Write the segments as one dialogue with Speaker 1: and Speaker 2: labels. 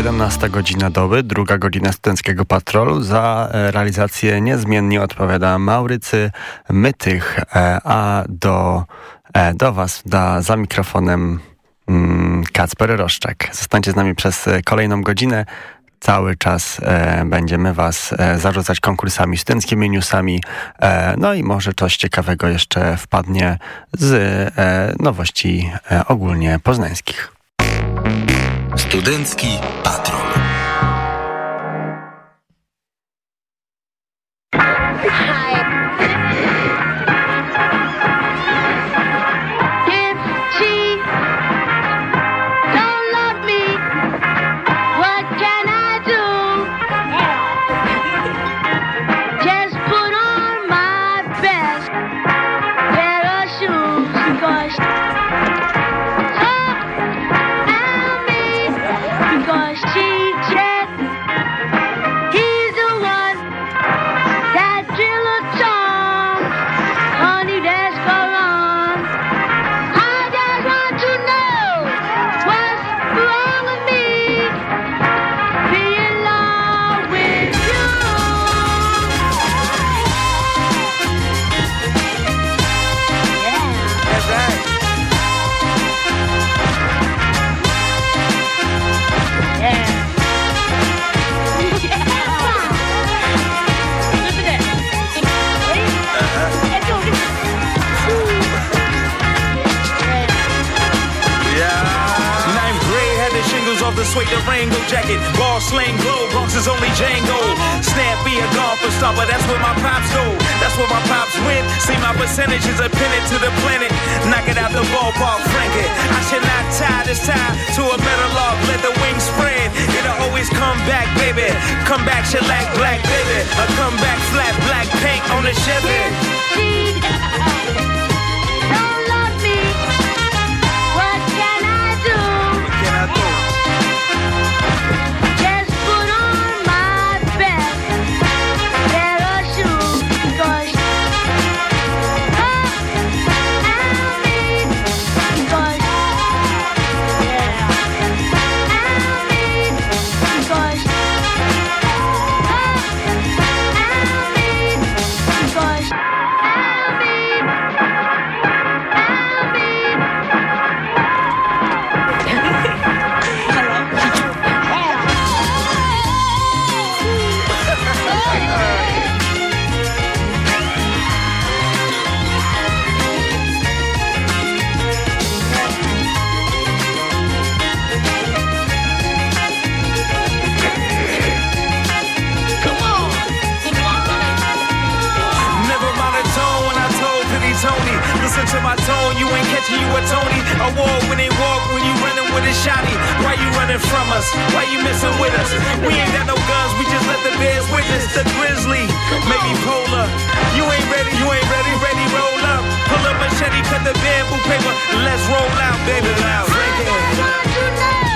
Speaker 1: 17 godzina doby, druga godzina studenckiego patrolu. Za e, realizację niezmiennie odpowiada Maurycy Mytych, e, a do, e, do Was da za mikrofonem mm, Kacper Roszczak. Zostańcie z nami przez kolejną godzinę. Cały czas będziemy Was zarzucać konkursami, studenckimi newsami, no i może coś ciekawego jeszcze wpadnie z nowości ogólnie poznańskich.
Speaker 2: Studencki patron.
Speaker 3: Durango jacket, ball slang glow, Bronx is only Django. Snap be a golfer stopper, that's where my pops go. That's where my pops went. See my percentages are pinned to the planet. Knock it out the ballpark, frank it. I should not tie this tie to a metal log, let the wings spread. It'll always come back, baby. Come back, shellac, black, baby. A come back, flat, black paint on the Chevy. You a Tony Award when they walk, when you running with a shotty. Why you running from us? Why you messing with us? We ain't got no guns, we just let the bears witness the grizzly. Maybe polar. You ain't ready, you ain't ready, ready, roll up. Pull up machete, cut the bamboo paper, let's roll out, baby, loud. Break
Speaker 2: it.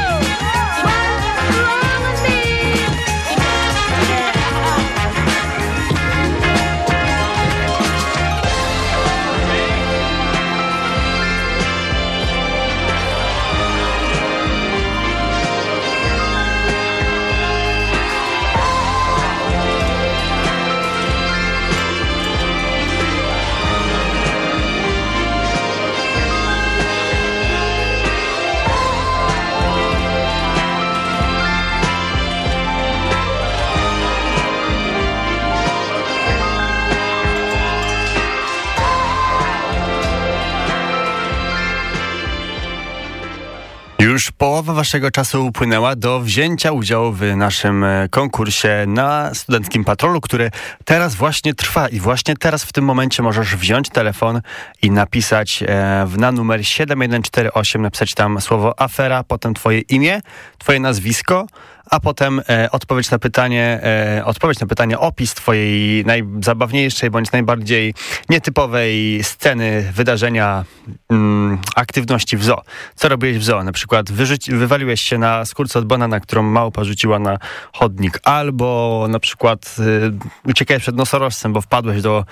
Speaker 1: Połowa waszego czasu upłynęła do wzięcia udziału w naszym e, konkursie na Studenckim Patrolu, który teraz właśnie trwa. I właśnie teraz w tym momencie możesz wziąć telefon i napisać e, na numer 7148, napisać tam słowo afera, potem twoje imię, twoje nazwisko, a potem e, odpowiedź na pytanie, e, odpowiedź na pytanie, opis twojej najzabawniejszej bądź najbardziej nietypowej sceny, wydarzenia, mm, aktywności w zoo. Co robiłeś w zoo? Na przykład wywaliłeś się na skórce od banana, którą małpa rzuciła na chodnik, albo na przykład y, uciekałeś przed nosorożcem, bo wpadłeś do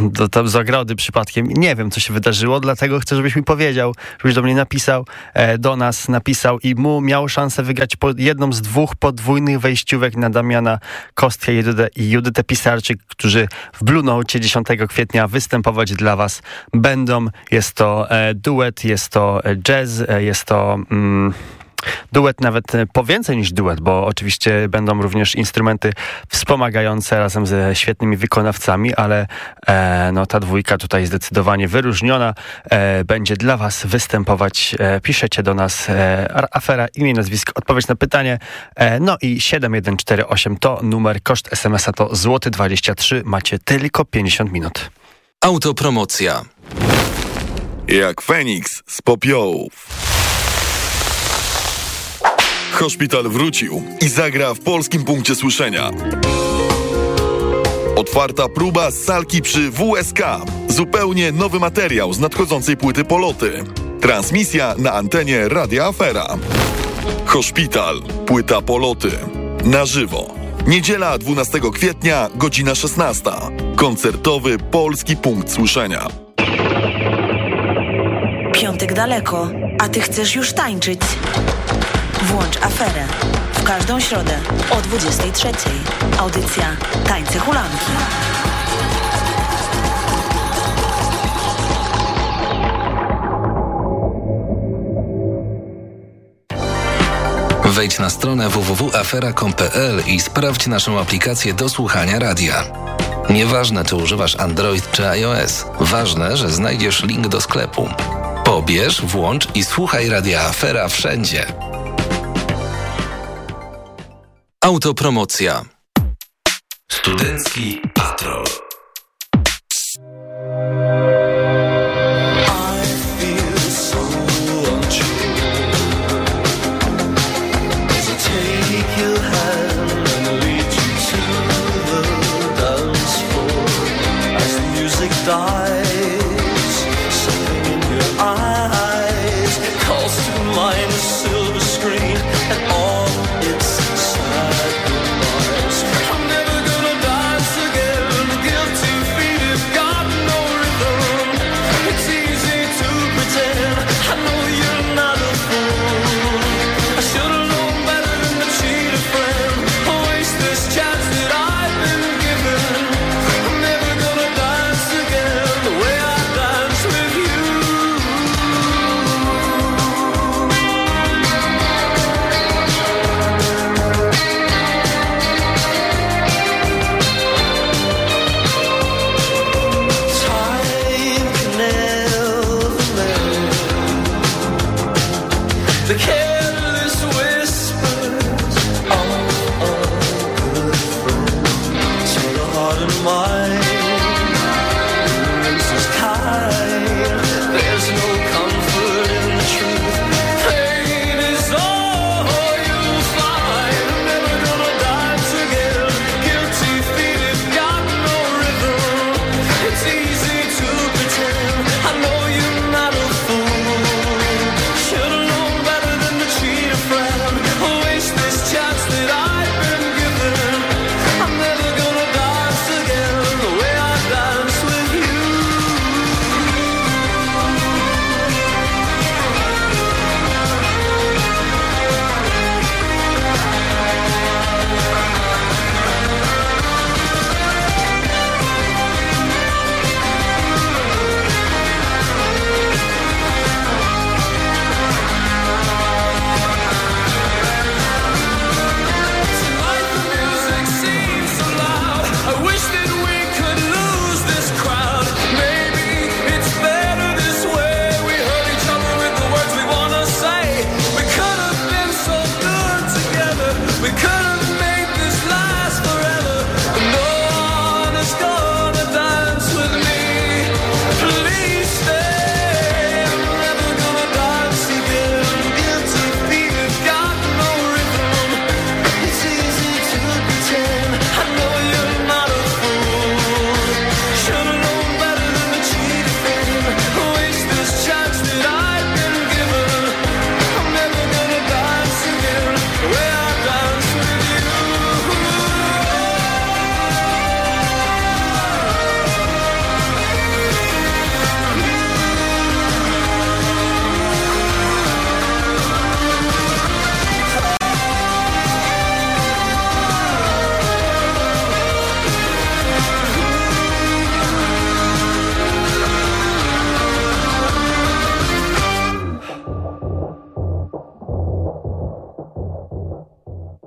Speaker 1: do tam zagrody przypadkiem. Nie wiem, co się wydarzyło, dlatego chcę, żebyś mi powiedział, żebyś do mnie napisał, do nas napisał i mu miał szansę wygrać jedną z dwóch podwójnych wejściówek na Damiana Kostkę i Judytę Pisarczyk, którzy w Blue Note 10 kwietnia występować dla was będą. Jest to duet, jest to jazz, jest to... Mm, duet nawet e, po więcej niż duet, bo oczywiście będą również instrumenty wspomagające razem ze świetnymi wykonawcami, ale e, no, ta dwójka tutaj zdecydowanie wyróżniona. E, będzie dla was występować. E, piszecie do nas e, afera, imię, nazwisko, odpowiedź na pytanie. E, no i 7148 to numer, koszt SMS-a to złoty 23. Macie tylko 50 minut.
Speaker 4: Autopromocja.
Speaker 5: Jak Feniks z popiołów. Hospital wrócił i zagra w polskim punkcie słyszenia. Otwarta próba salki przy WSK. Zupełnie nowy materiał z nadchodzącej płyty Poloty. Transmisja na antenie Radia Afera. Hospital. Płyta Poloty. Na żywo. Niedziela 12 kwietnia, godzina 16. Koncertowy Polski Punkt Słyszenia.
Speaker 6: Piątek daleko, a ty chcesz już tańczyć. Włącz aferę. W każdą środę o 23. Audycja Tańce Hulanki.
Speaker 4: Wejdź na stronę www.afera.com.pl i sprawdź naszą aplikację do słuchania radia. Nieważne, czy używasz Android czy iOS, ważne, że znajdziesz link do sklepu. Pobierz, włącz i słuchaj Radia Afera wszędzie. Autopromocja. Studencki Patrol.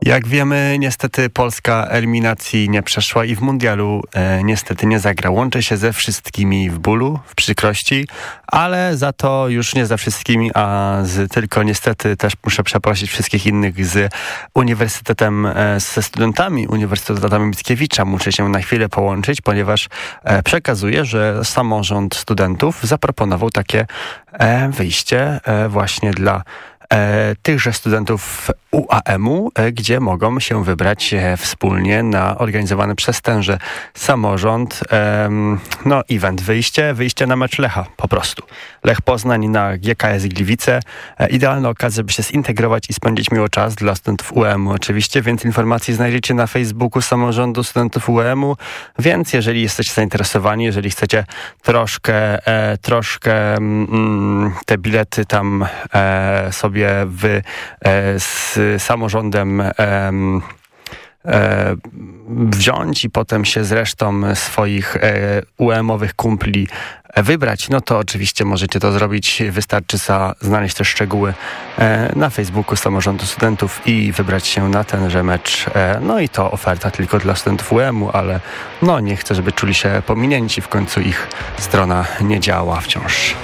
Speaker 1: Jak wiemy, niestety Polska eliminacji nie przeszła i w mundialu e, niestety nie zagra. Łączę się ze wszystkimi w bólu, w przykrości, ale za to już nie ze wszystkimi, a z, tylko niestety też muszę przeprosić wszystkich innych z Uniwersytetem, e, ze studentami Uniwersytetu Mickiewicza. Muszę się na chwilę połączyć, ponieważ e, przekazuję, że samorząd studentów zaproponował takie e, wyjście e, właśnie dla tychże studentów UAM-u, e, gdzie mogą się wybrać e, wspólnie na organizowany przez tenże samorząd e, no event, wyjście, wyjście na mecz Lecha po prostu. Lech Poznań na GKS Gliwice. E, idealna okazja, by się zintegrować i spędzić miło czas dla studentów UAM-u oczywiście. Więcej informacji znajdziecie na Facebooku samorządu studentów UAM-u, więc jeżeli jesteście zainteresowani, jeżeli chcecie troszkę, e, troszkę mm, te bilety tam e, sobie sobie wy e, z samorządem e, wziąć i potem się z resztą swoich e, UEM-owych kumpli wybrać, no to oczywiście możecie to zrobić. Wystarczy za, znaleźć te szczegóły na Facebooku Samorządu Studentów i wybrać się na tenże mecz. No i to oferta tylko dla studentów UEM-u, ale no nie chcę, żeby czuli się pominięci. W końcu ich strona nie działa wciąż.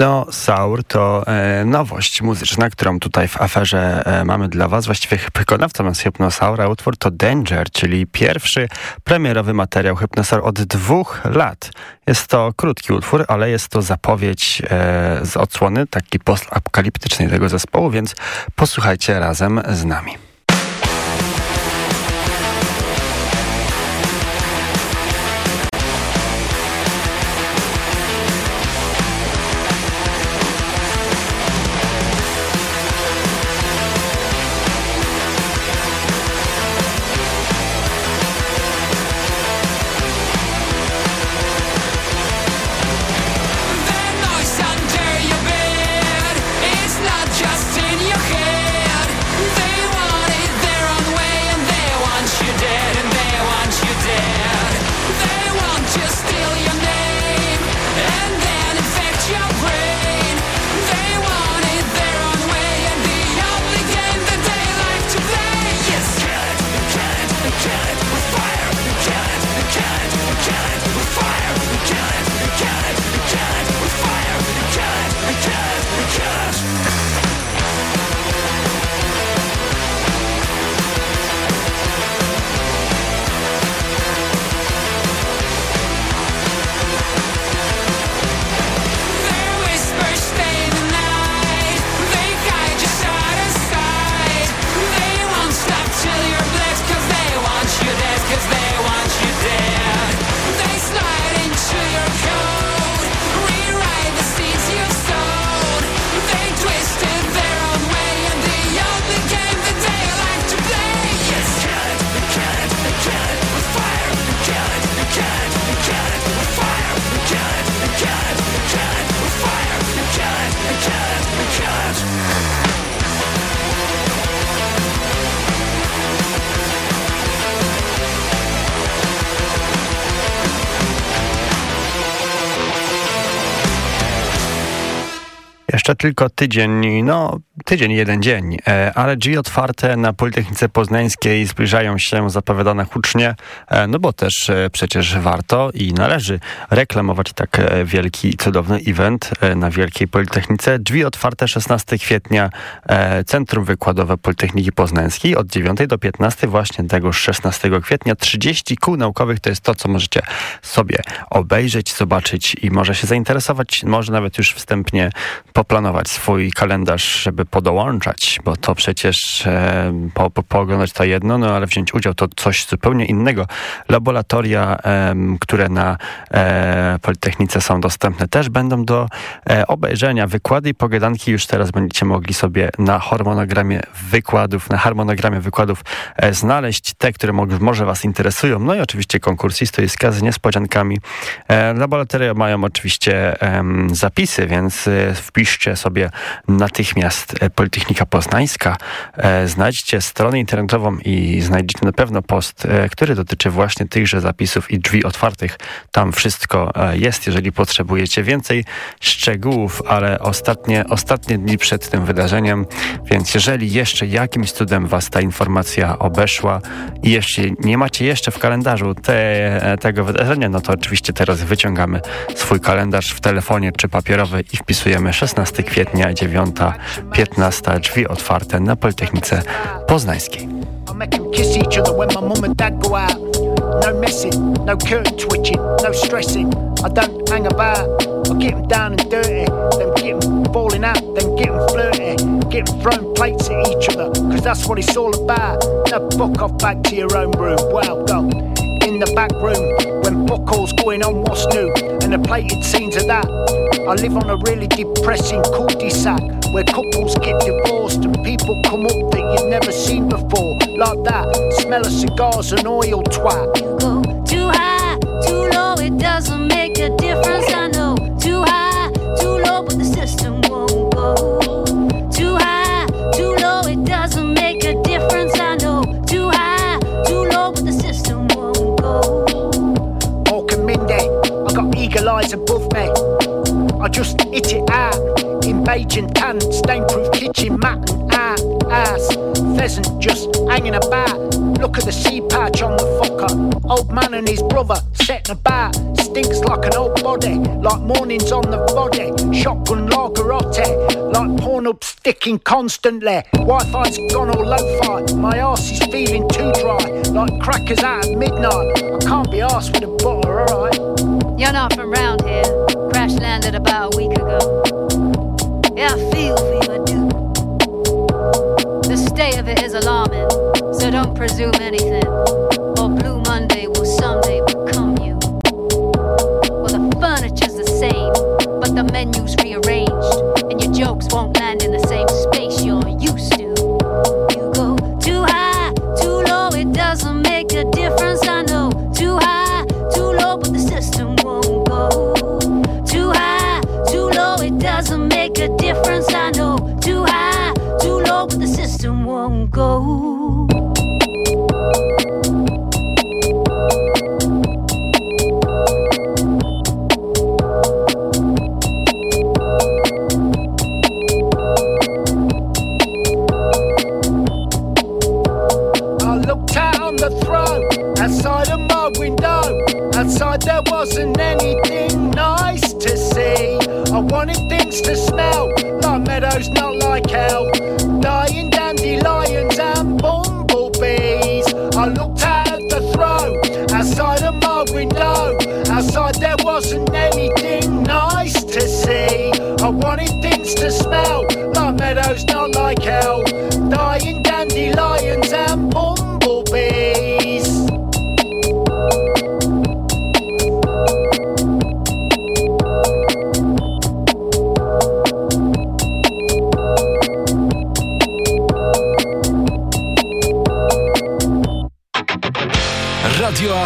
Speaker 1: Hypnosaur to e, nowość muzyczna, którą tutaj w aferze e, mamy dla Was. Właściwie wykonawcą z Hypnosaura utwór to Danger, czyli pierwszy premierowy materiał Hypnosaur od dwóch lat. Jest to krótki utwór, ale jest to zapowiedź e, z odsłony takiej postapokaliptycznej tego zespołu, więc posłuchajcie razem z nami. Jeszcze tylko tydzień, no tydzień, jeden dzień, e, ale drzwi otwarte na Politechnice Poznańskiej zbliżają się zapowiadane hucznie, e, no bo też e, przecież warto i należy reklamować tak wielki, cudowny event na Wielkiej Politechnice. Drzwi otwarte 16 kwietnia, Centrum Wykładowe Politechniki Poznańskiej od 9 do 15 właśnie tegoż 16 kwietnia. 30 kół naukowych to jest to, co możecie sobie obejrzeć, zobaczyć i może się zainteresować, może nawet już wstępnie poplanować swój kalendarz, żeby podołączać, bo to przecież e, po, po, pooglądać to jedno, no ale wziąć udział to coś zupełnie innego. Laboratoria, e, które na e, Politechnice są dostępne, też będą do e, obejrzenia. Wykłady i pogadanki już teraz będziecie mogli sobie na harmonogramie wykładów, na harmonogramie wykładów e, znaleźć te, które może Was interesują. No i oczywiście konkursy, stoiska z niespodziankami. E, laboratoria mają oczywiście zapisy, więc wpiszcie sobie natychmiast Politechnika Poznańska. E, znajdźcie stronę internetową i znajdziecie na pewno post, e, który dotyczy właśnie tychże zapisów i drzwi otwartych. Tam wszystko e, jest, jeżeli potrzebujecie więcej szczegółów, ale ostatnie, ostatnie dni przed tym wydarzeniem, więc jeżeli jeszcze jakimś cudem was ta informacja obeszła i jeśli nie macie jeszcze w kalendarzu te, tego wydarzenia, no to oczywiście teraz wyciągamy swój kalendarz w telefonie czy papierowy i wpisujemy 16 kwietnia 9, 15 15 drzwi otwarte na Politechnice Poznańskiej. No messing, no curtain twitching, no stressing. I don't hang about. I get them down and dirty, then get them falling out, then get flirty, get them plates at each other, cause that's what it's all about. Now fuck off back to your own room. Well, go in the back room when buckles going on what's new and the plated scenes of that. I live on a really depressing cul-de-sac where couples get divorced and people come up that you've never seen before. Like that, smell of cigars and oil twat. You go too high, too low, it doesn't make a difference. I know. Too high, too low, but the system won't go. Too high, too low, it doesn't make a difference. I know. Too high, too low, but the system Hawk and Mindy, I got eagle eyes above me. I just hit it out and tan, stainproof kitchen mat and ass. Pheasant just hanging about. Look at the sea patch on the fucker. Old man and his brother setting about. Stinks like an old body, like mornings on the body. Shotgun lagerotte, like porn up sticking constantly. Wi-Fi's gone all lo-fi. My ass is feeling too dry, like crackers out at midnight. I can't be asked with a butter, alright?
Speaker 7: You're not from round here. Crash landed about a week ago. I feel for you, I do. The state of it is alarming, so don't presume anything. Or Blue Monday will someday become you. Well, the furniture's the same, but the menu's rearranged, and your jokes won't land in the same space you're used to. Make a difference. I know. Too high, too low, but the system won't go.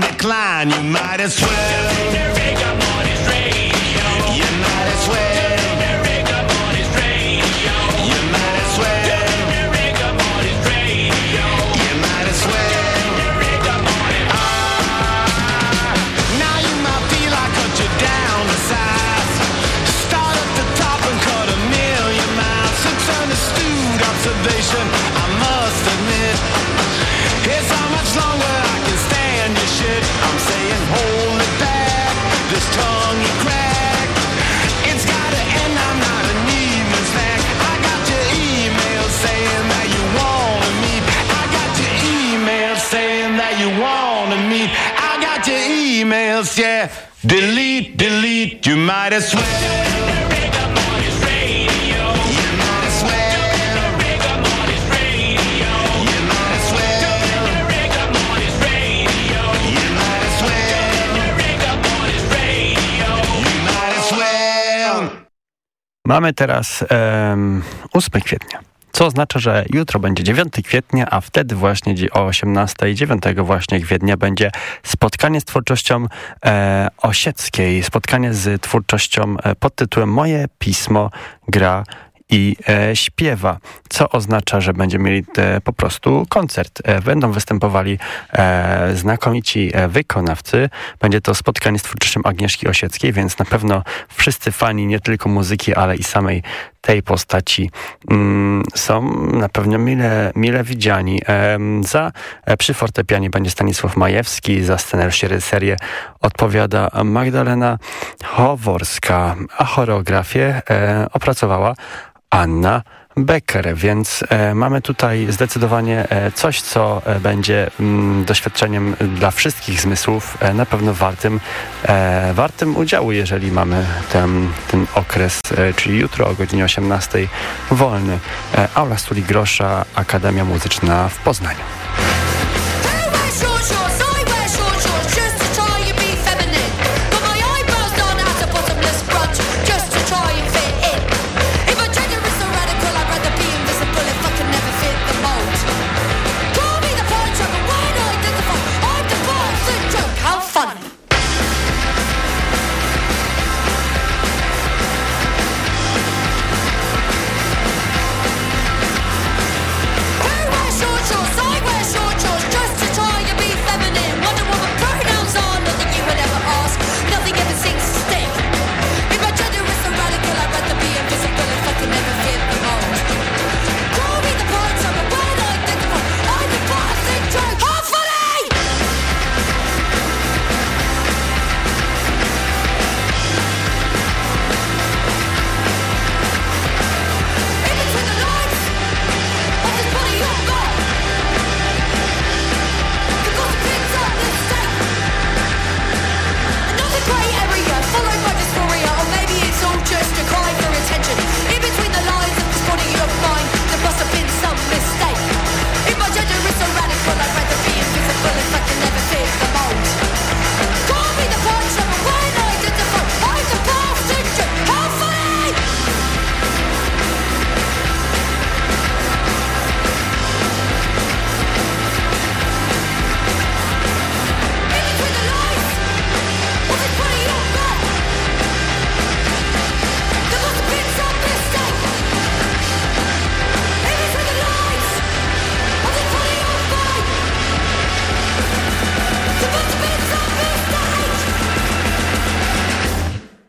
Speaker 8: Decline, decline. You might as well. Delete, delete, you might as well.
Speaker 1: Mamy teraz em, 8 kwietnia. Co oznacza, że jutro będzie 9 kwietnia, a wtedy właśnie o 18 9 właśnie kwietnia będzie spotkanie z twórczością e, Osieckiej. Spotkanie z twórczością e, pod tytułem Moje pismo gra i e, śpiewa, co oznacza, że będziemy mieli e, po prostu koncert. E, będą występowali e, znakomici e, wykonawcy. Będzie to spotkanie z twórczością Agnieszki Osieckiej, więc na pewno wszyscy fani nie tylko muzyki, ale i samej tej postaci mm, są na pewno mile, mile widziani. Em, za e, przy fortepianie będzie Stanisław Majewski, za scenariusz i reżyserię odpowiada Magdalena Choworska, a choreografię e, opracowała Anna Becker, więc e, mamy tutaj zdecydowanie e, coś, co e, będzie mm, doświadczeniem dla wszystkich zmysłów, e, na pewno wartym, e, wartym udziału, jeżeli mamy ten, ten okres, e, czyli jutro o godzinie 18 wolny. Aula Stuli Grosza, Akademia Muzyczna w Poznaniu.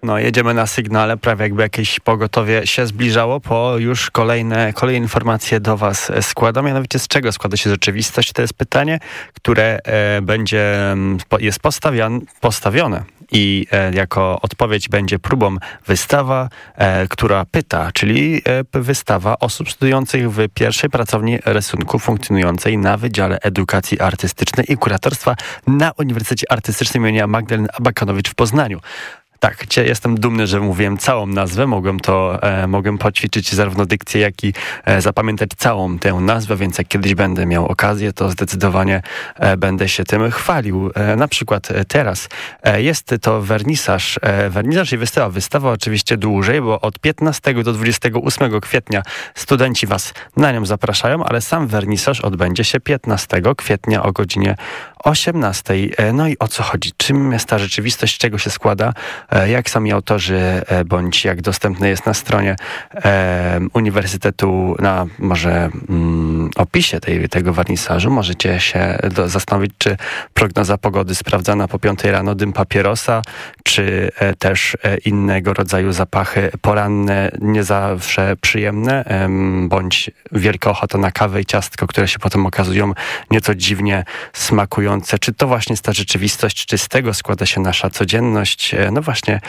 Speaker 1: No, jedziemy na sygnale, prawie jakby jakieś pogotowie się zbliżało, po już kolejne, kolejne informacje do Was składam. Mianowicie z czego składa się rzeczywistość? To jest pytanie, które e, będzie, jest postawian, postawione i e, jako odpowiedź będzie próbą wystawa, e, która pyta, czyli e, wystawa osób studiujących w pierwszej pracowni rysunku funkcjonującej na Wydziale Edukacji Artystycznej i Kuratorstwa na Uniwersytecie Artystycznym im. Magdaleny Abakanowicz w Poznaniu. Tak, jestem dumny, że mówiłem całą nazwę. Mogłem to, e, mogłem poćwiczyć zarówno dykcję, jak i e, zapamiętać całą tę nazwę, więc jak kiedyś będę miał okazję, to zdecydowanie e, będę się tym chwalił. E, na przykład e, teraz e, jest to wernisaż, e, wernisaż i wystawa. Wystawa oczywiście dłużej, bo od 15 do 28 kwietnia studenci was na nią zapraszają, ale sam wernisaż odbędzie się 15 kwietnia o godzinie 18. E, No i o co chodzi? Czym jest ta rzeczywistość, z czego się składa? E, Jak sami autorzy, e, bądź jak dostępne jest na stronie Uniwersytetu, na może mm, opisie tej, tego warnisażu, możecie się do, zastanowić, czy prognoza pogody sprawdzana po 5 rano, dym papierosa, czy też innego rodzaju zapachy poranne, nie zawsze przyjemne, em, bądź wielka ochota na kawę i ciastko, które się potem okazują nieco dziwnie smakujące. Czy to właśnie jest ta rzeczywistość, czy z tego składa się nasza codzienność? E, No właśnie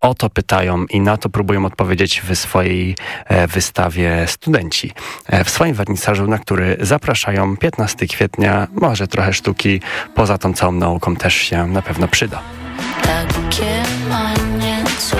Speaker 1: o to pytają i na to próbują odpowiedzieć w swojej e, wystawie studenci. E, W swoim wernisażu, na który zapraszają 15 kwietnia, może trochę sztuki, poza tą całą nauką też się na pewno przyda.
Speaker 9: Takie manie, co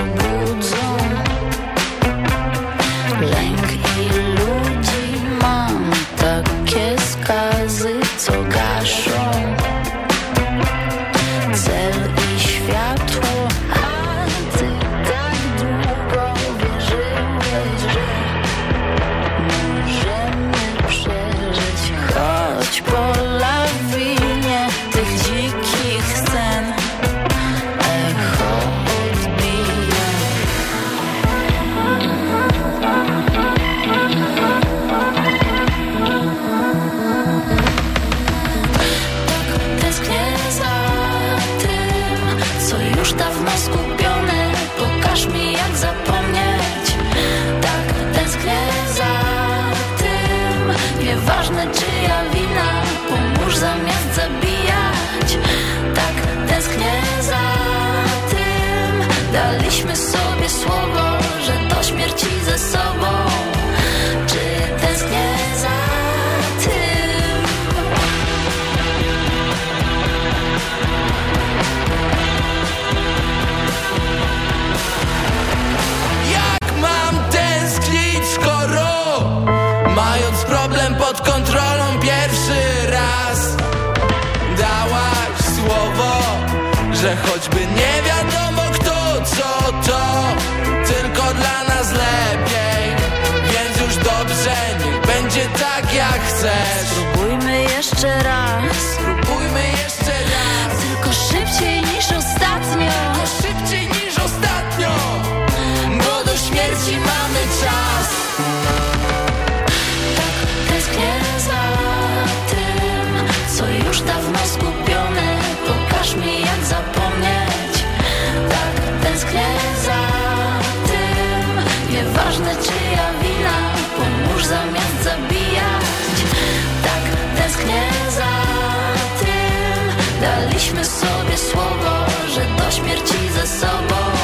Speaker 10: pod kontrolą pierwszy raz dałaś słowo, że choćby nie wiadomo kto, co to, tylko dla nas lepiej. Więc już dobrze, niech będzie tak jak chcesz.
Speaker 9: Spróbujmy jeszcze raz, daliśmy sobie słowo, że do śmierci ze sobą.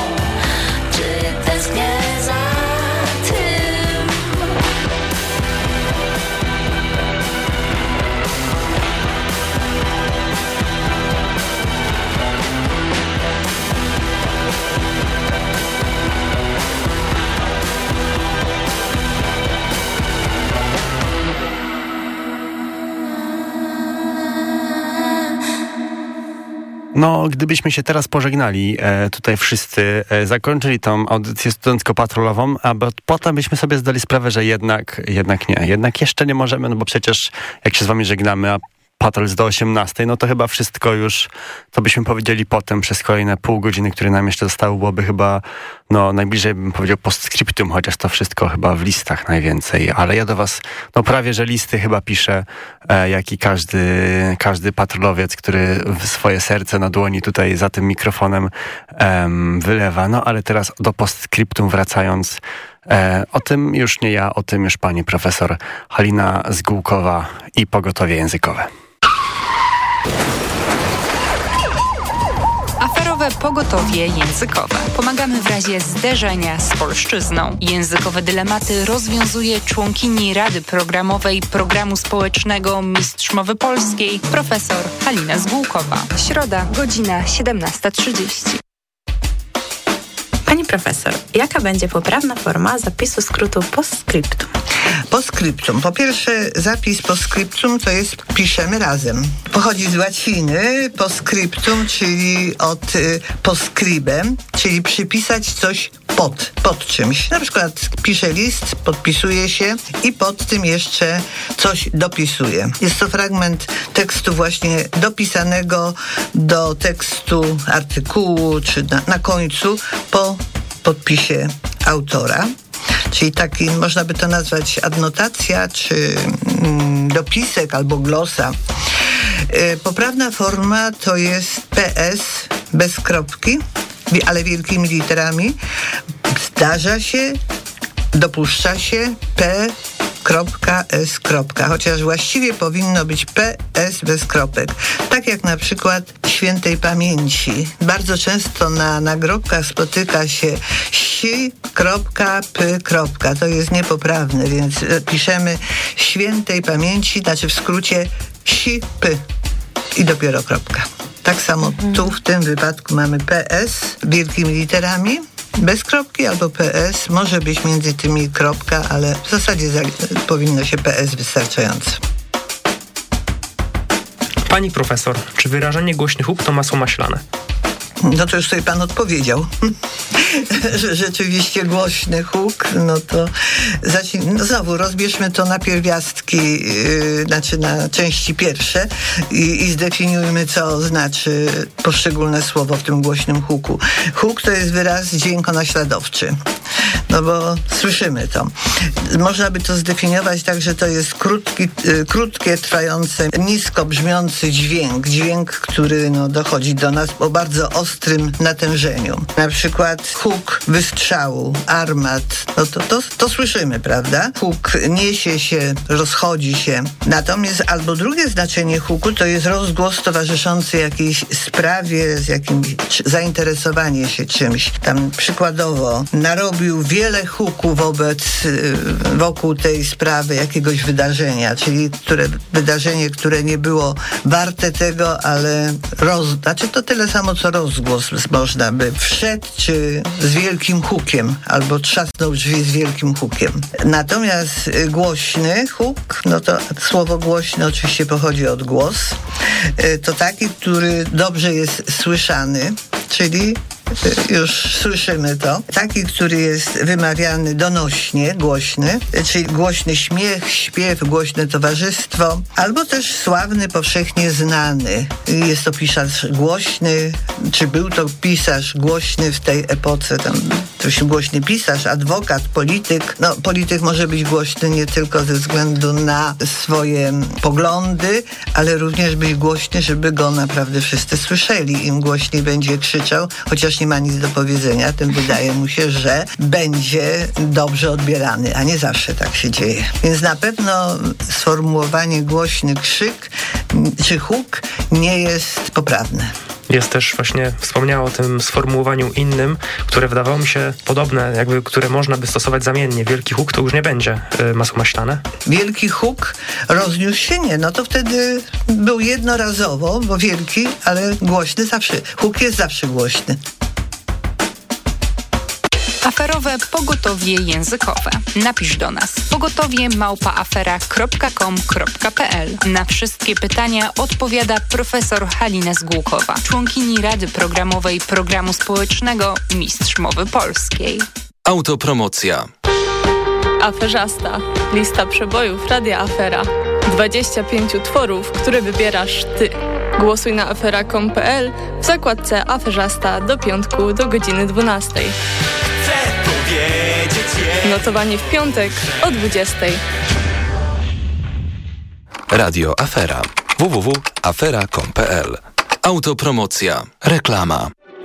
Speaker 1: No, gdybyśmy się teraz pożegnali, e, tutaj wszyscy, e, zakończyli tą audycję studencko-patrolową, a potem byśmy sobie zdali sprawę, że jednak, jednak nie. Jednak jeszcze nie możemy, no bo przecież jak się z wami żegnamy, a patrol jest do 18, no to chyba wszystko już, co byśmy powiedzieli potem przez kolejne pół godziny, które nam jeszcze zostały, byłoby chyba, no najbliżej bym powiedział postscriptum, chociaż to wszystko chyba w listach najwięcej. Ale ja do was, no prawie, że listy chyba piszę, e, jak i każdy, każdy patrolowiec, który swoje serce na dłoni tutaj za tym mikrofonem em, wylewa. No ale teraz do postscriptum wracając, e, o tym już nie ja, o tym już pani profesor Halina Zgółkowa i pogotowie językowe.
Speaker 11: Aferowe pogotowie językowe. Pomagamy w razie zderzenia z polszczyzną. Językowe dylematy rozwiązuje członkini Rady Programowej Programu Społecznego Mistrz Mowy Polskiej, profesor Halina Zgółkowa.
Speaker 12: Środa, godzina 17.30. Pani profesor, jaka będzie poprawna forma zapisu skrótu postscriptum?
Speaker 13: Postscriptum. Po pierwsze, zapis postscriptum to jest piszemy razem. Pochodzi z łaciny postscriptum, czyli od y, czyli przypisać coś pod, pod czymś. Na przykład pisze list, podpisuje się i pod tym jeszcze coś dopisuje. Jest to fragment tekstu właśnie dopisanego do tekstu artykułu, czy na, na końcu po podpisie autora. Czyli taki, można by to nazwać adnotacja, czy mm, dopisek albo glosa. Y, Poprawna forma to jest PS bez kropki, ale wielkimi literami. Zdarza się, dopuszcza się P kropka S kropka, chociaż właściwie powinno być PS bez kropek. Tak jak na przykład świętej pamięci. Bardzo często na nagrobkach spotyka się si kropka p kropka. To jest niepoprawne, więc e, piszemy świętej pamięci, znaczy w skrócie si p i dopiero kropka. Tak samo tu w tym wypadku mamy PS wielkimi literami. Bez kropki albo PS, może być między tymi kropka, ale w zasadzie za, powinno się PS wystarczająco.
Speaker 14: Pani profesor, czy wyrażenie głośny huk to masło maślane?
Speaker 13: No to już sobie pan odpowiedział, że rzeczywiście głośny huk, no to zacznij, no znowu rozbierzmy to na pierwiastki, yy, znaczy na części pierwsze i, i zdefiniujmy, co znaczy poszczególne słowo w tym głośnym huku. Huk to jest wyraz dźwiękonaśladowczy, no bo słyszymy to. Można by to zdefiniować tak, że to jest krótki, yy, krótkie, trwające, nisko brzmiący dźwięk, dźwięk, który no, dochodzi do nas o bardzo ostrym natężeniu. Na przykład huk wystrzału, armat, no to, to, to słyszymy, prawda? Huk niesie się, rozchodzi się. Natomiast albo drugie znaczenie huku to jest rozgłos towarzyszący jakiejś sprawie, z jakimś zainteresowanie się czymś. Tam przykładowo narobił wiele huku wobec, y, wokół tej sprawy jakiegoś wydarzenia, czyli które, wydarzenie, które nie było warte tego, ale roz, znaczy to tyle samo co rozgłos można by wszedł czy z wielkim hukiem albo trzasnął drzwi z wielkim hukiem. Natomiast y, głośny huk, no to słowo głośny oczywiście pochodzi od głos, y, to taki, który dobrze jest słyszany, czyli już słyszymy to. Taki, który jest wymawiany donośnie, głośny, czyli głośny śmiech, śpiew, głośne towarzystwo, albo też sławny, powszechnie znany. Jest to pisarz głośny, czy był to pisarz głośny w tej epoce, tam to się głośny pisarz, adwokat, polityk. No, polityk może być głośny nie tylko ze względu na swoje poglądy, ale również być głośny, żeby go naprawdę wszyscy słyszeli. Im głośniej będzie krzyczał, chociaż nie ma nic do powiedzenia, tym wydaje mu się, że będzie dobrze odbierany, a nie zawsze tak się dzieje. Więc na pewno sformułowanie głośny krzyk czy huk nie jest poprawne.
Speaker 14: Jest też właśnie, wspomniała o tym sformułowaniu innym, które wydawało mi się podobne, jakby, które można by stosować zamiennie. Wielki huk to już nie będzie y, masło maślane.
Speaker 13: Wielki huk rozniósł się nie, no to wtedy był jednorazowo, bo wielki, ale głośny zawsze. Huk jest zawsze głośny.
Speaker 11: Aferowe pogotowie językowe. Napisz do nas pogotowie małpaafera.com.pl. Na wszystkie pytania odpowiada profesor Halina Zgłukowa, członkini Rady Programowej Programu Społecznego Mistrz Mowy Polskiej.
Speaker 4: Autopromocja.
Speaker 15: Aferzasta. Lista przebojów Radia Afera. 25 utworów, które wybierasz ty. Głosuj na afera.com.pl w zakładce Aferzasta do piątku do godziny 12. Notowanie w piątek o 20.
Speaker 4: Radio Afera. www.afera.com.pl Autopromocja. Reklama.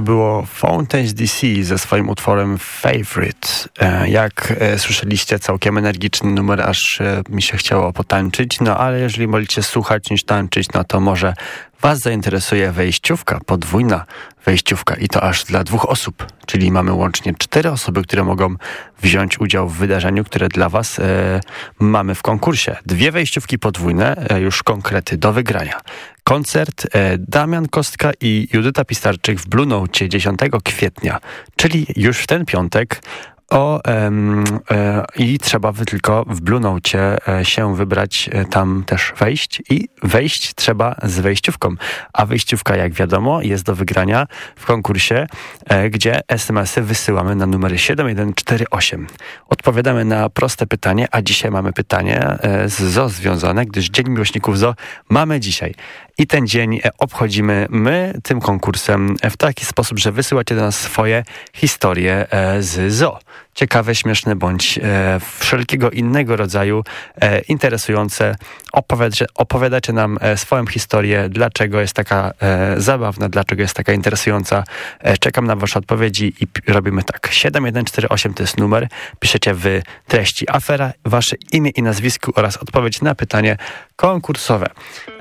Speaker 1: To było Fountains DC ze swoim utworem Favorite. E, Jak e, słyszeliście, całkiem energiczny numer, aż e, mi się chciało potańczyć. No ale jeżeli wolicie słuchać niż tańczyć, no to może Was zainteresuje wejściówka, podwójna wejściówka i to aż dla dwóch osób, czyli mamy łącznie cztery osoby, które mogą wziąć udział w wydarzeniu, które dla Was e, mamy w konkursie. Dwie wejściówki podwójne, e, już konkrety do wygrania. Koncert e, Damian Kostka i Judyta Pistarczyk w Blue Note 10 kwietnia, czyli już w ten piątek o, em, e, I trzeba by tylko w Blue Note e, się wybrać, e, tam też wejść i wejść trzeba z wejściówką. A wejściówka, jak wiadomo, jest do wygrania w konkursie, e, gdzie SMS-y wysyłamy na numery 7148. Odpowiadamy na proste pytanie, a dzisiaj mamy pytanie e, z ZO związane, gdyż Dzień Miłośników ZO mamy dzisiaj. I ten dzień e, obchodzimy my tym konkursem w taki sposób, że wysyłacie do nas swoje historie e, z ZO. Ciekawe, śmieszne bądź e, wszelkiego innego rodzaju e, interesujące. Opowiadacie, opowiadacie nam e, swoją historię, dlaczego jest taka e, zabawna, dlaczego jest taka interesująca. E, czekam na wasze odpowiedzi i robimy tak. 7148 to jest numer. Piszecie w treści afera, wasze imię i nazwisko oraz odpowiedź na pytanie konkursowe.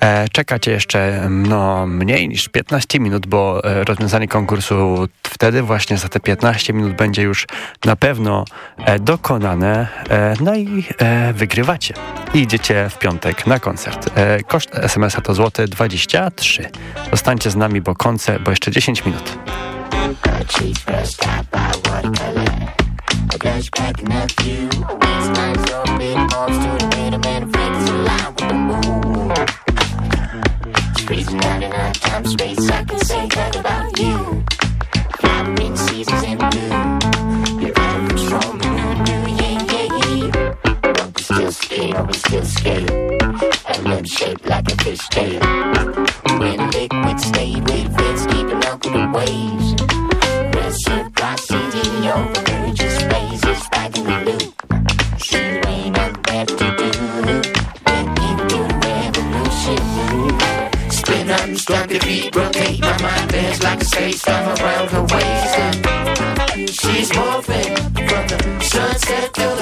Speaker 1: E, czekacie jeszcze no, mniej niż 15 minut, bo rozwiązanie konkursu wtedy właśnie za te 15 minut będzie już na pewno e, dokonane. E, no i e, wygrywacie. Idziecie w piątek na koncert. Koszt SMS-a to złote 23. Zostańcie z nami, bo koncert, bo jeszcze 10 minut.
Speaker 16: Freezing 99 times space, I can say that about you. Still skate, we still skate. A limb shaped like a fish tail. When liquid state with fits, keeping up with the waves. Reciprocity over just raises back in the loop. There ain't nothing left to do. Then into the revolution. Spin stomp your feet, rotate my mind dance like a skate stomp around her waist. She's morphing from the sunset till the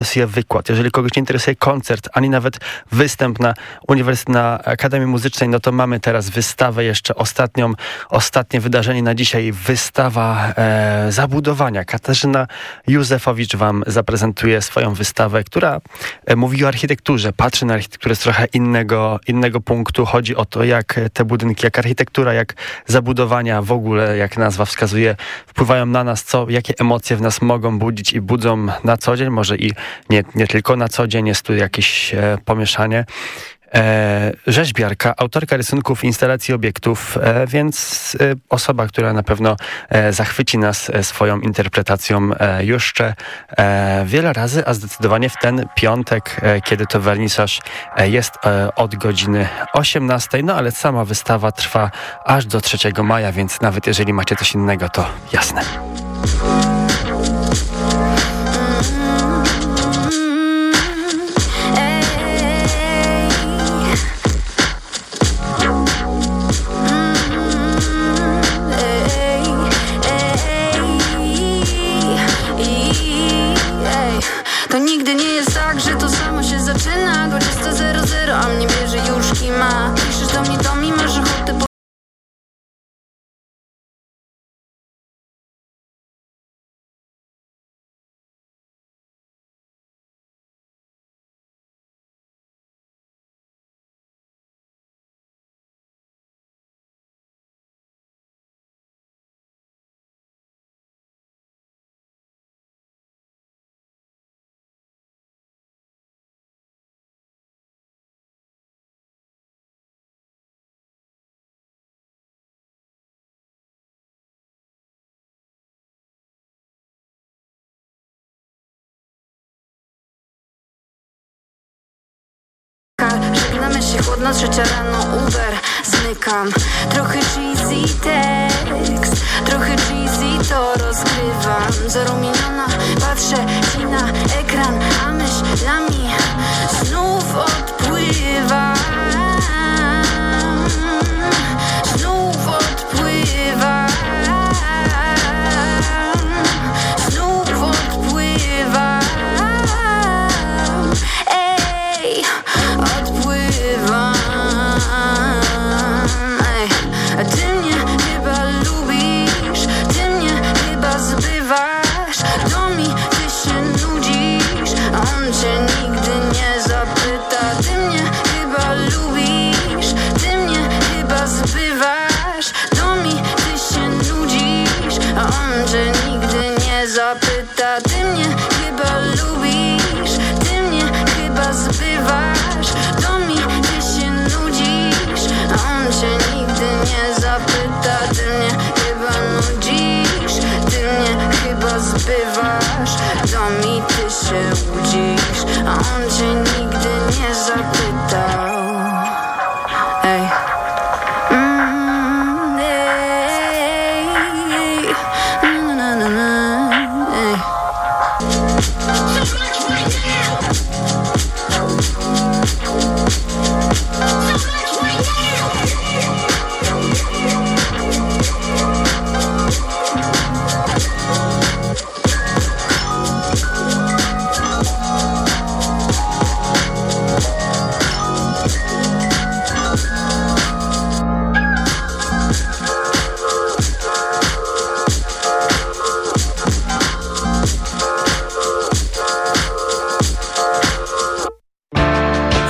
Speaker 1: interesuje wykład, jeżeli kogoś nie interesuje koncert, ani nawet występ na Uniwersytet na Akademii Muzycznej, no to mamy teraz wystawę jeszcze ostatnią, ostatnie wydarzenie na dzisiaj, wystawa e, zabudowania. Katarzyna Józefowicz wam zaprezentuje swoją wystawę, która e, mówi o architekturze, patrzy na architekturę z trochę innego, innego punktu. Chodzi o to, jak te budynki, jak architektura, jak zabudowania w ogóle, jak nazwa wskazuje, wpływają na nas, co, jakie emocje w nas mogą budzić i budzą na co dzień, może i nie, nie tylko na co dzień, jest tu jakieś e, pomieszanie. E, rzeźbiarka, autorka rysunków, instalacji obiektów, e, więc e, osoba, która na pewno e, zachwyci nas e, swoją interpretacją e, jeszcze wiele razy, a zdecydowanie w ten piątek, kiedy to wernisaż jest od godziny 18, no ale sama wystawa trwa aż do 3 maja, więc nawet jeżeli macie coś innego, to jasne.
Speaker 17: Chłodno, trzecia rano Uber. Zmykam. Trochę cheesy tekst Trochę cheesy to rozgrywam. Zarumieniona patrzę ci na ekran A myślami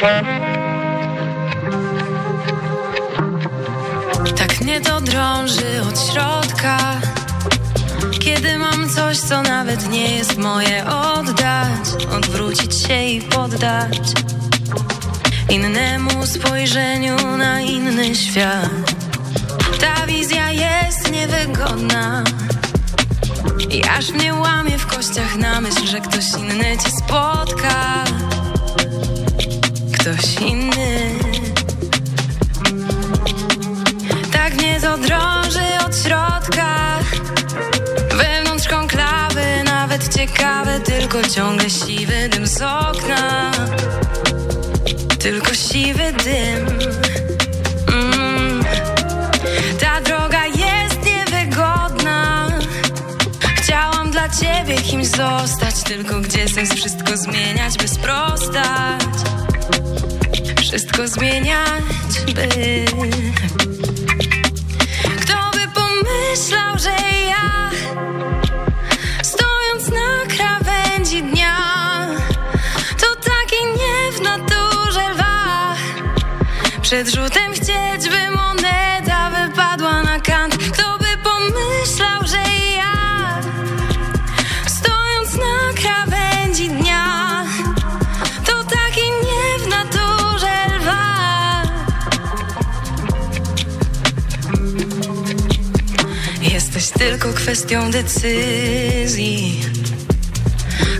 Speaker 9: Tak mnie to drąży od środka. Kiedy mam coś, co nawet nie jest moje Oddać, odwrócić się i poddać Innemu spojrzeniu na inny świat. Ta wizja jest niewygodna I aż mnie łamie w kościach na myśl, że ktoś inny cię spotka Ktoś inny. Tak mnie to drąży od środka. Wewnątrz konklawy nawet ciekawe Tylko ciągle siwy dym z okna. Tylko siwy dym. Mm. Ta droga jest niewygodna. Chciałam dla ciebie kimś zostać Tylko gdzie sens wszystko zmieniać, by sprostać Wszystko zmieniać, by. Kto by pomyślał, że ja Stojąc na krawędzi dnia To taki nie w naturze lwa. Przed rzutem tylko kwestią decyzji.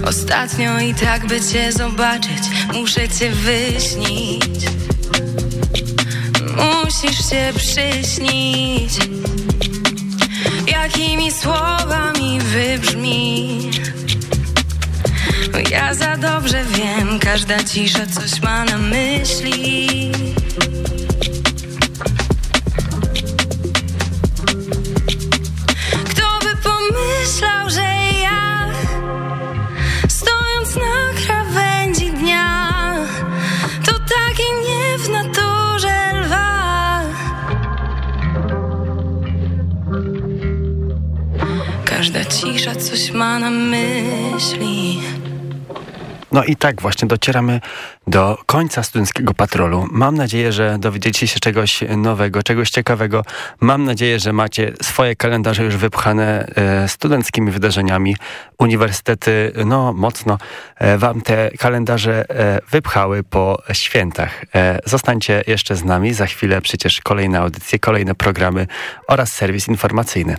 Speaker 9: Ostatnio i tak by cię zobaczyć Muszę cię wyśnić. Musisz się przyśnić. Jakimi słowami wybrzmi? Ja za dobrze wiem Każda cisza coś ma na myśli myśli
Speaker 1: No i tak właśnie docieramy do końca studenckiego patrolu. Mam nadzieję, że dowiedzieliście się czegoś nowego, czegoś ciekawego. Mam nadzieję, że macie swoje kalendarze już wypchane e, studenckimi wydarzeniami. Uniwersytety, no mocno e, wam te kalendarze e, wypchały po świętach. E, zostańcie jeszcze z nami. Za chwilę przecież kolejne audycje, kolejne programy oraz serwis informacyjny.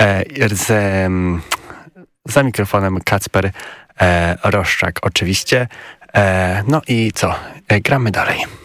Speaker 1: E, z, za mikrofonem Kacper e, Roszczak oczywiście. E, no i co? E, gramy dalej.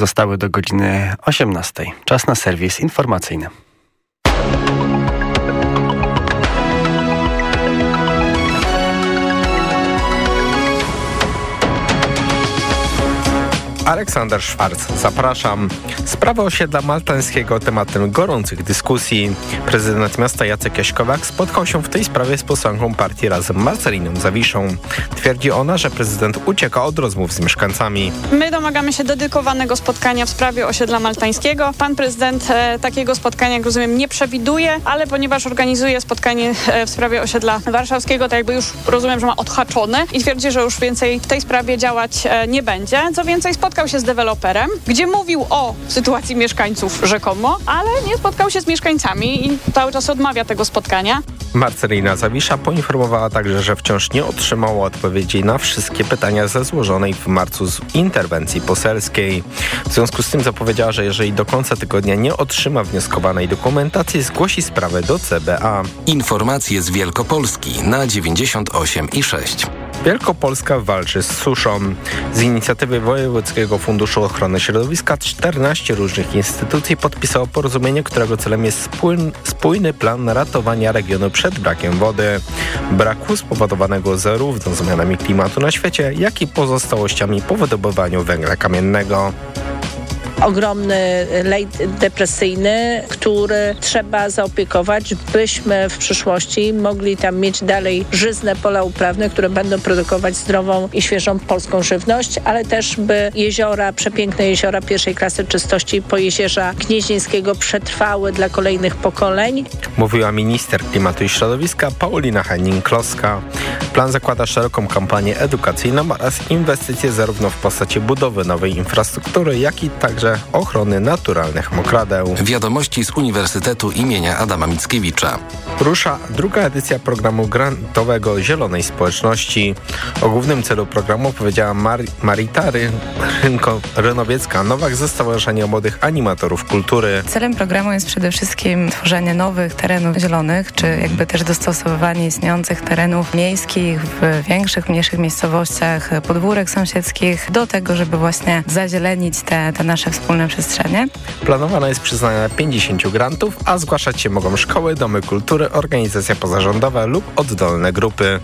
Speaker 1: Zostały do godziny 18. Czas na serwis informacyjny.
Speaker 18: Aleksander Szwarc. Zapraszam. Sprawa osiedla maltańskiego tematem gorących dyskusji. Prezydent miasta Jacek Jaśkowak spotkał się w tej sprawie z posłanką partii Razem Marceliną Zawiszą. Twierdzi ona, że prezydent ucieka od rozmów z mieszkańcami.
Speaker 19: My domagamy się dedykowanego spotkania w sprawie osiedla maltańskiego. Pan prezydent e, takiego spotkania, jak rozumiem, nie przewiduje, ale ponieważ organizuje spotkanie e, w sprawie osiedla warszawskiego, to jakby już rozumiem, że ma odhaczone i twierdzi, że już więcej w tej sprawie działać e, nie będzie. Co więcej, spotkał się z deweloperem, gdzie mówił o sytuacji mieszkańców rzekomo, ale nie spotkał się z mieszkańcami i cały czas odmawia tego spotkania.
Speaker 18: Marcelina Zawisza poinformowała także, że wciąż nie otrzymała odpowiedzi na wszystkie pytania ze złożonej w marcu z interwencji poselskiej. W związku z tym zapowiedziała, że jeżeli do końca tygodnia nie otrzyma wnioskowanej dokumentacji, zgłosi sprawę do CBA.
Speaker 4: Informacje z Wielkopolski na 98 i 6.
Speaker 18: Wielkopolska walczy z suszą. Z inicjatywy Wojewódzkiego Funduszu Ochrony Środowiska 14 różnych instytucji podpisało porozumienie, którego celem jest spójny, plan ratowania regionu przed brakiem wody. Braku spowodowanego zarówno zmianami klimatu na świecie, jak i pozostałościami po wydobywaniu węgla kamiennego
Speaker 20: ogromny lejt depresyjny, który trzeba zaopiekować, byśmy w przyszłości mogli tam mieć dalej żyzne pola uprawne, które będą produkować zdrową i świeżą polską żywność, ale też by jeziora, przepiękne jeziora pierwszej klasy czystości po jeziorza Gnieźnieńskiego przetrwały dla kolejnych pokoleń.
Speaker 18: Mówiła minister klimatu i środowiska Paulina Henning-Kloska. Plan zakłada szeroką kampanię edukacyjną oraz inwestycje zarówno w postaci budowy nowej infrastruktury, jak i także ochrony naturalnych mokradeł.
Speaker 4: Wiadomości z Uniwersytetu imienia Adama Mickiewicza.
Speaker 18: Rusza druga edycja programu grantowego Zielonej Społeczności. O głównym celu programu powiedziała Mar Marita Ry Rynko Rynowiecka, Nowak ze Stowarzyszenia Młodych Animatorów Kultury.
Speaker 21: Celem programu jest przede wszystkim tworzenie nowych terenów zielonych, czy jakby też dostosowywanie istniejących terenów miejskich w większych, mniejszych miejscowościach, podwórek sąsiedzkich do tego, żeby właśnie zazielenić te, te nasze wspólne przestrzenie.
Speaker 18: Planowane jest przyznanie 50 grantów, a zgłaszać się mogą szkoły, domy kultury, organizacje pozarządowe lub oddolne grupy.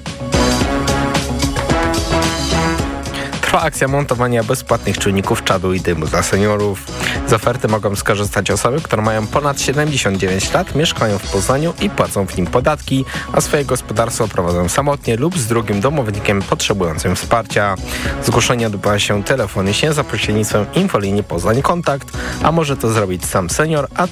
Speaker 18: Trwa akcja montowania bezpłatnych czujników czadu i dymu dla seniorów. Z oferty mogą skorzystać osoby, które mają ponad 79 lat, mieszkają w Poznaniu i płacą w nim podatki, a swoje gospodarstwo prowadzą samotnie lub z drugim domownikiem potrzebującym wsparcia. Zgłoszenie odbywa się telefonicznie za pośrednictwem infolinii Poznań Kontakt, a może to zrobić sam senior, a